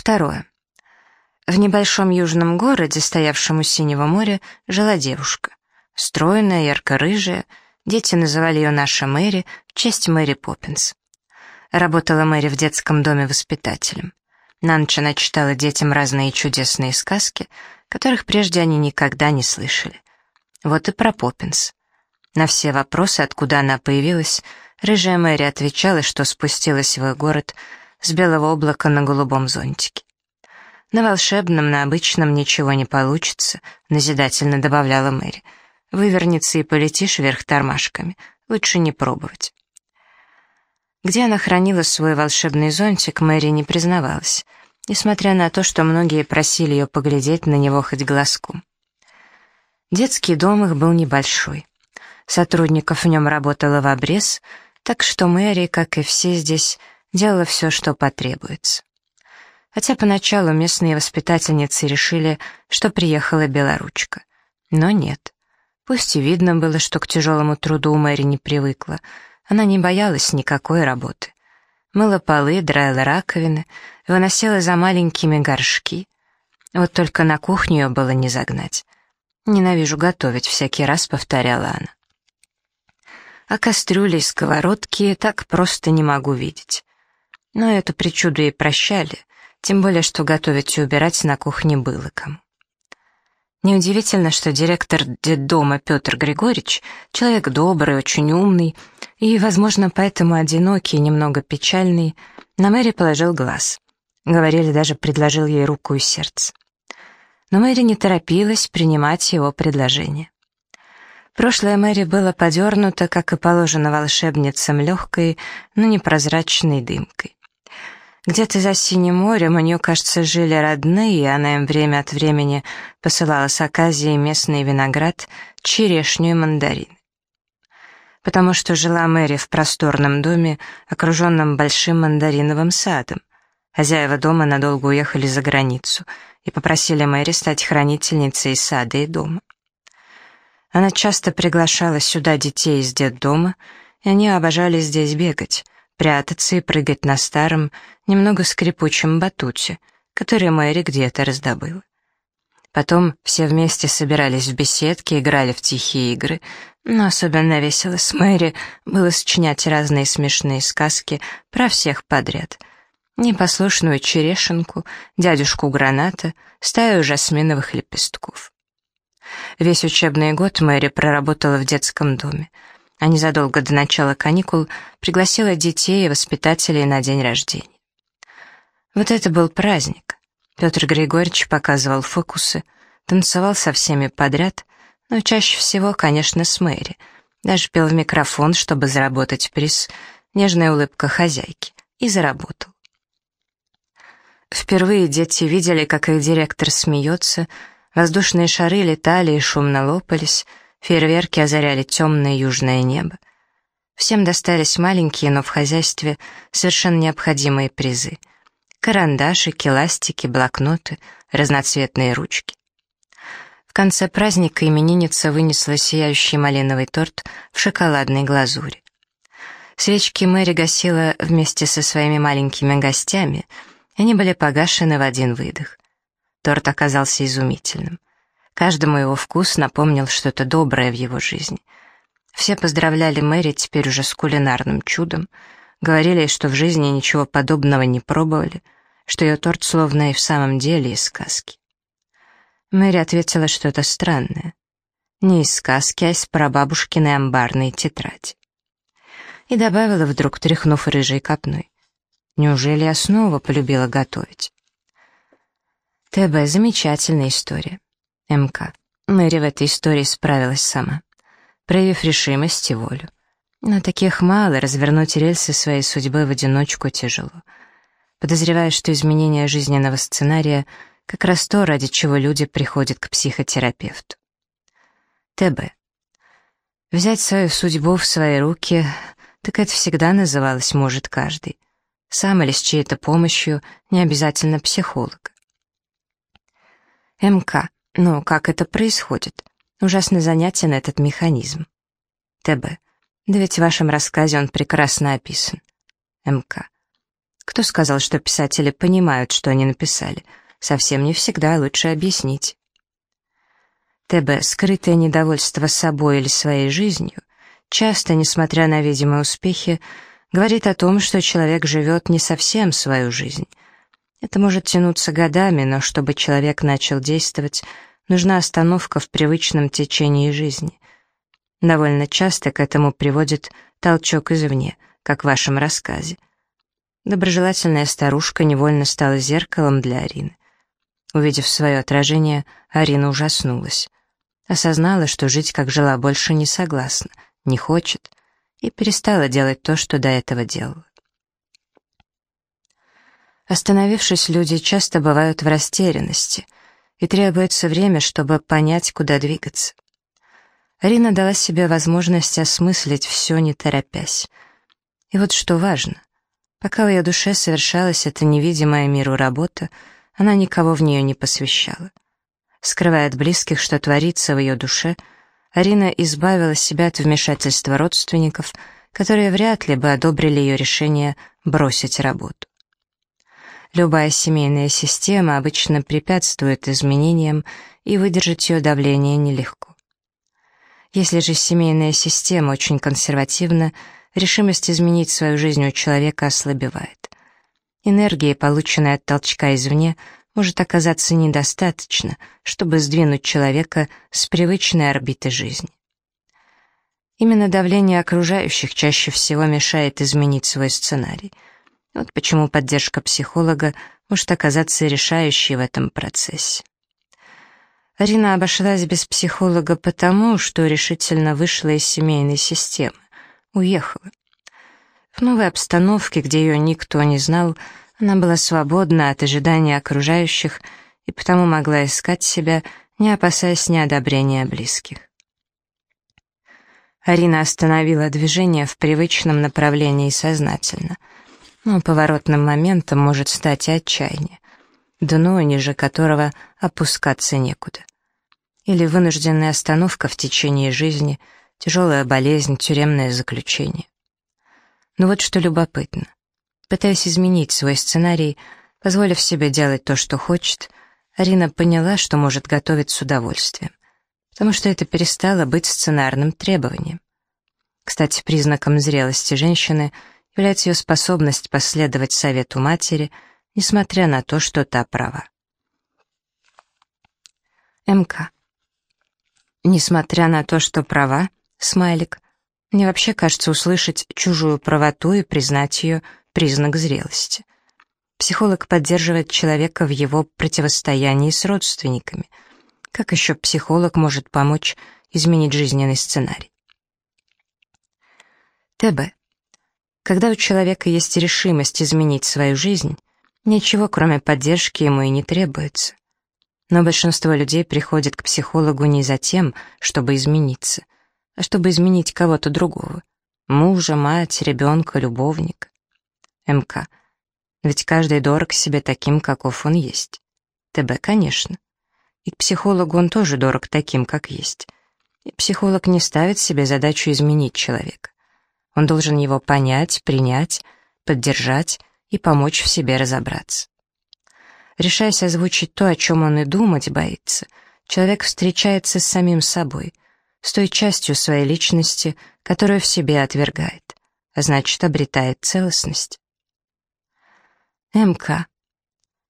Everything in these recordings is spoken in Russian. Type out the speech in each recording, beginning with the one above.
Второе. В небольшом южном городе, стоявшем у Синего моря, жила девушка. Стройная, ярко-рыжая, дети называли ее наша Мэри в честь Мэри Поппинс. Работала Мэри в детском доме воспитателем. На ночь читала детям разные чудесные сказки, которых прежде они никогда не слышали. Вот и про Поппинс. На все вопросы, откуда она появилась, рыжая Мэри отвечала, что спустилась в город с белого облака на голубом зонтике. «На волшебном, на обычном ничего не получится», — назидательно добавляла Мэри. «Вывернется и полетишь вверх тормашками. Лучше не пробовать». Где она хранила свой волшебный зонтик, Мэри не признавалась, несмотря на то, что многие просили ее поглядеть на него хоть глазком. Детский дом их был небольшой. Сотрудников в нем работало в обрез, так что Мэри, как и все здесь, делала все, что потребуется. Хотя поначалу местные воспитательницы решили, что приехала белоручка. Но нет. Пусть и видно было, что к тяжелому труду Мэри не привыкла, она не боялась никакой работы. Мыла полы, драила раковины, выносила за маленькими горшки. Вот только на кухню ее было не загнать. «Ненавижу готовить», — всякий раз повторяла она. А кастрюли и сковородки так просто не могу видеть. Но эту причуду ей прощали, тем более, что готовить и убирать на кухне было кому. Неудивительно, что директор детдома Петр Григорьевич, человек добрый, очень умный и, возможно, поэтому одинокий и немного печальный, на Мэри положил глаз. Говорили, даже предложил ей руку и сердце. Но Мэри не торопилась принимать его предложение. Прошлое Мэри было подернуто, как и положено волшебницам, легкой, но непрозрачной дымкой. Где-то за Синим морем у нее, кажется, жили родные, и она им время от времени посылала с Аказии местный виноград, черешню и мандарин. Потому что жила Мэри в просторном доме, окруженном большим мандариновым садом. Хозяева дома надолго уехали за границу и попросили Мэри стать хранительницей сада и дома. Она часто приглашала сюда детей из детдома, и они обожали здесь бегать, прятаться и прыгать на старом, немного скрипучем батуте, который Мэри где-то раздобыла. Потом все вместе собирались в беседке, играли в тихие игры, но особенно весело с Мэри было сочинять разные смешные сказки про всех подряд. Непослушную черешенку, дядюшку граната, стаю жасминовых лепестков. Весь учебный год Мэри проработала в детском доме, а незадолго до начала каникул пригласила детей и воспитателей на день рождения. Вот это был праздник. Петр Григорьевич показывал фокусы, танцевал со всеми подряд, но чаще всего, конечно, с Мэри. Даже пел в микрофон, чтобы заработать приз, нежная улыбка хозяйки, и заработал. Впервые дети видели, как их директор смеется, Воздушные шары летали и шумно лопались, фейерверки озаряли темное южное небо. Всем достались маленькие, но в хозяйстве совершенно необходимые призы. Карандашики, ластики, блокноты, разноцветные ручки. В конце праздника именинница вынесла сияющий малиновый торт в шоколадной глазури. Свечки Мэри гасила вместе со своими маленькими гостями, они были погашены в один выдох. Торт оказался изумительным. Каждому его вкус напомнил что-то доброе в его жизни. Все поздравляли Мэри теперь уже с кулинарным чудом, говорили, что в жизни ничего подобного не пробовали, что ее торт словно и в самом деле из сказки. Мэри ответила что-то странное. Не из сказки, а из прабабушкиной амбарной тетради. И добавила вдруг, тряхнув рыжей копной. Неужели я снова полюбила готовить? ТБ — замечательная история. МК. Мэри в этой истории справилась сама, проявив решимость и волю. Но таких мало, развернуть рельсы своей судьбы в одиночку тяжело. Подозреваю, что изменение жизненного сценария — как раз то, ради чего люди приходят к психотерапевту. ТБ. Взять свою судьбу в свои руки, так это всегда называлось «может каждый». Сам или с чьей-то помощью, не обязательно психолог. МК. Ну, как это происходит? Ужасно занятен этот механизм. ТБ. Да ведь в вашем рассказе он прекрасно описан. МК. Кто сказал, что писатели понимают, что они написали? Совсем не всегда, лучше объяснить. ТБ. Скрытое недовольство собой или своей жизнью, часто, несмотря на видимые успехи, говорит о том, что человек живет не совсем свою жизнь. Это может тянуться годами, но чтобы человек начал действовать, нужна остановка в привычном течении жизни. Довольно часто к этому приводит толчок извне, как в вашем рассказе. Доброжелательная старушка невольно стала зеркалом для Арины. Увидев свое отражение, Арина ужаснулась. Осознала, что жить как жила больше не согласна, не хочет, и перестала делать то, что до этого делала. Остановившись, люди часто бывают в растерянности, и требуется время, чтобы понять, куда двигаться. Арина дала себе возможность осмыслить все, не торопясь. И вот что важно. Пока в ее душе совершалась эта невидимая миру работа, она никого в нее не посвящала. Скрывая от близких, что творится в ее душе, Арина избавила себя от вмешательства родственников, которые вряд ли бы одобрили ее решение бросить работу. Любая семейная система обычно препятствует изменениям, и выдержать ее давление нелегко. Если же семейная система очень консервативна, решимость изменить свою жизнь у человека ослабевает. Энергии, полученной от толчка извне, может оказаться недостаточно, чтобы сдвинуть человека с привычной орбиты жизни. Именно давление окружающих чаще всего мешает изменить свой сценарий. Вот почему поддержка психолога может оказаться решающей в этом процессе. Арина обошлась без психолога потому, что решительно вышла из семейной системы, уехала. В новой обстановке, где ее никто не знал, она была свободна от ожидания окружающих и потому могла искать себя, не опасаясь неодобрения близких. Арина остановила движение в привычном направлении сознательно, но поворотным моментом может стать и отчаяние, дно, ниже которого опускаться некуда. Или вынужденная остановка в течение жизни, тяжелая болезнь, тюремное заключение. Но вот что любопытно. Пытаясь изменить свой сценарий, позволив себе делать то, что хочет, Арина поняла, что может готовить с удовольствием, потому что это перестало быть сценарным требованием. Кстати, признаком зрелости женщины является ее способность последовать совету матери, несмотря на то, что та права. МК. Несмотря на то, что права, смайлик, мне вообще кажется услышать чужую правоту и признать ее – признак зрелости. Психолог поддерживает человека в его противостоянии с родственниками. Как еще психолог может помочь изменить жизненный сценарий? ТБ. Когда у человека есть решимость изменить свою жизнь, ничего кроме поддержки ему и не требуется. Но большинство людей приходит к психологу не за тем, чтобы измениться, а чтобы изменить кого-то другого. Мужа, мать, ребенка, любовника. МК. Ведь каждый дорог себе таким, каков он есть. ТБ, конечно. И к психологу он тоже дорог таким, как есть. И психолог не ставит себе задачу изменить человека. Он должен его понять, принять, поддержать и помочь в себе разобраться. Решаясь озвучить то, о чем он и думать боится, человек встречается с самим собой, с той частью своей личности, которую в себе отвергает, а значит, обретает целостность. МК.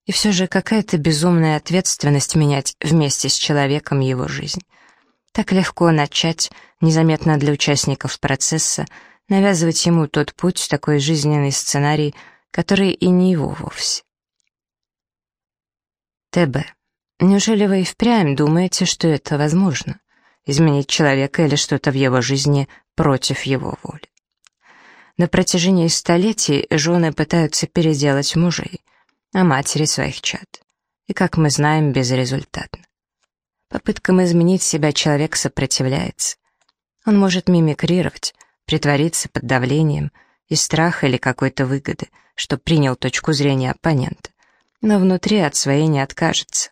И все же какая-то безумная ответственность менять вместе с человеком его жизнь. Так легко начать, незаметно для участников процесса, навязывать ему тот путь, такой жизненный сценарий, который и не его вовсе. ТБ. Неужели вы и впрямь думаете, что это возможно? Изменить человека или что-то в его жизни против его воли? На протяжении столетий жены пытаются переделать мужей, а матери своих чад. И, как мы знаем, безрезультатно. Попыткам изменить себя человек сопротивляется. Он может мимикрировать, притвориться под давлением из страха или какой-то выгоды, что принял точку зрения оппонента, но внутри от своей не откажется.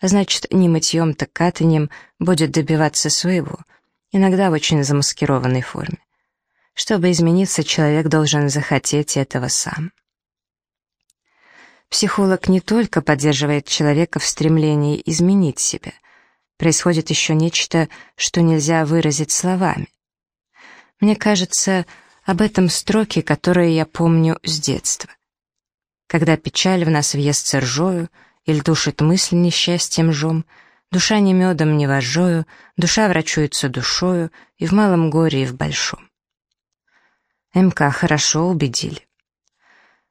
А значит, не мытьем, так катанием будет добиваться своего, иногда в очень замаскированной форме. Чтобы измениться, человек должен захотеть этого сам. Психолог не только поддерживает человека в стремлении изменить себя. Происходит еще нечто, что нельзя выразить словами. Мне кажется, об этом строки, которые я помню с детства. Когда печаль в нас въестся ржою, или душит мысль несчастьем жом, душа не медом, не вожжою, душа врачуется душою и в малом горе, и в большом. МК хорошо убедили.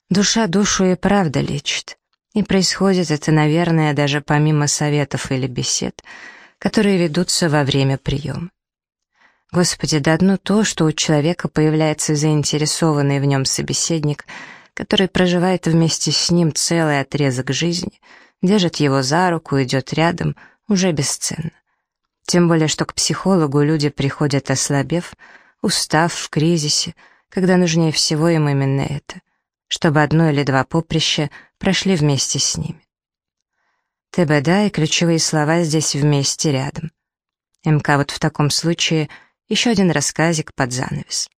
Душа душу и правда лечит. И происходит это, наверное, даже помимо советов или бесед, которые ведутся во время приема. Господи, да одно то, что у человека появляется заинтересованный в нем собеседник, который проживает вместе с ним целый отрезок жизни, держит его за руку, идет рядом, уже бесценно. Тем более, что к психологу люди приходят ослабев, устав, в кризисе, когда нужнее всего им именно это чтобы одно или два поприща прошли вместе с ними. ТБД и ключевые слова здесь вместе рядом. МК вот в таком случае еще один рассказик под занавес.